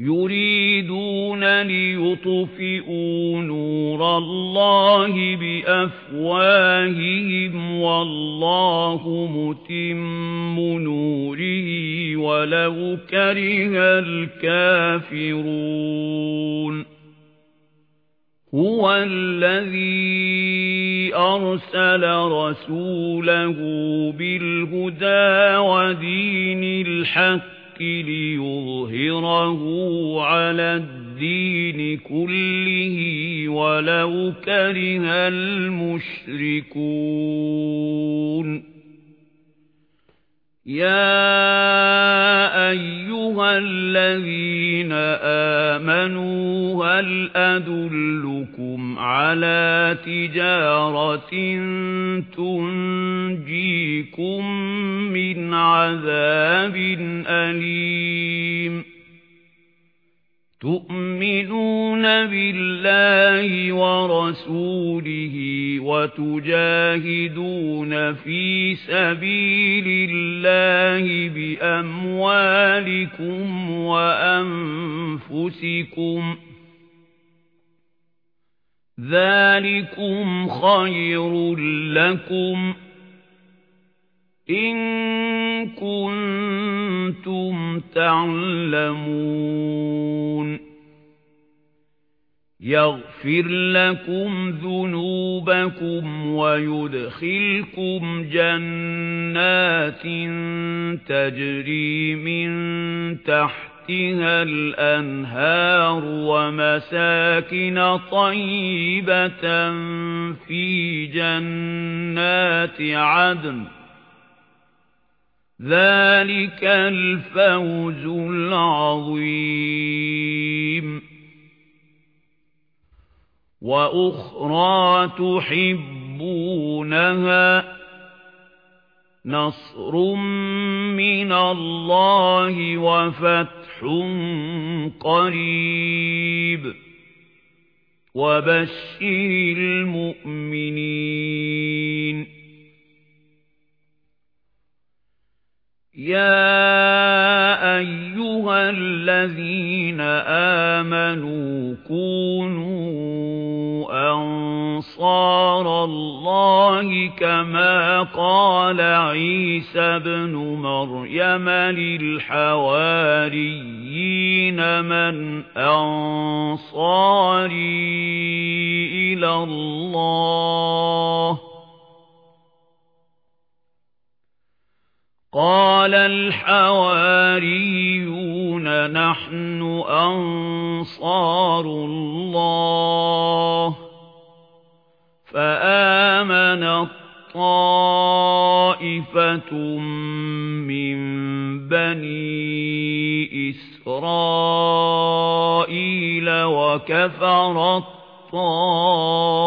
يُرِيدُونَ لِيُطْفِئُوا نُورَ اللَّهِ بِأَفْوَاهِهِمْ وَاللَّهُ مُتِمُّ نُورِهِ وَلَوْ كَرِهَ الْكَافِرُونَ. هُوَ الَّذِي أَرْسَلَ رَسُولَهُ بِالْهُدَى وَدِينِ الْحَقِّ لِيُظْهِرَهُ عَلَى الدِّينِ كُلِّهِ وَلَوْ كَرِهَ الْمُشْرِكُونَ. يَا أَيُّهَا الَّذِينَ آمَنُوا هَلْ أَدُلُّكُمْ عَلَى تِجَارَةٍ تُنْجِيكُمْ مِنْ عَذَابٍ أَلِيمٍ؟ تُؤْمِنُونَ بِاللَّهِ وَرَسُولِهِ وَتُجَاهِدُونَ فِي سَبِيلِ اللَّهِ بِأَمْوَالِكُمْ وَأَنفُسِكُمْ ذَلِكُمْ خَيْرٌ لَكُمْ إِن كُنتُمْ تَعْلَمُونَ يَغْفِرْ لَكُمْ ذُنُوبَكُمْ وَيُدْخِلْكُمْ جَنَّاتٍ تَجْرِي مِن تَحْتِهَا الْأَنْهَارُ وَمَسَاكِنَ طَيِّبَةً فِي جَنَّاتِ عَدْنٍ. ذَلِكَ الْفَوْزُ الْعَظِيمُ. وَأُخْرَى تُحِبُّونَهَا نَصْرٌ مِنَ اللَّهِ وَفَتْحٌ قَرِيبٌ وَبَشِّرِ الْمُؤْمِنِينَ. يَا كُونُوا أَنصَارَ اللَّهِ كَمَا قَالَ عِيسَى ابْنُ مَرْيَمَ لِلْحَوَارِيِّينَ مَنْ أَنصَارِي إِلَى اللَّهِ قَالَ الْحَوَارِيُّونَ نَحْنُ أَنصَارُ اللَّهِ فَآمَنَت طَّائِفَةٌ مِنْ بَنِي إِسْرَائِيلَ وَكَفَرَت طَّائِفَةٌ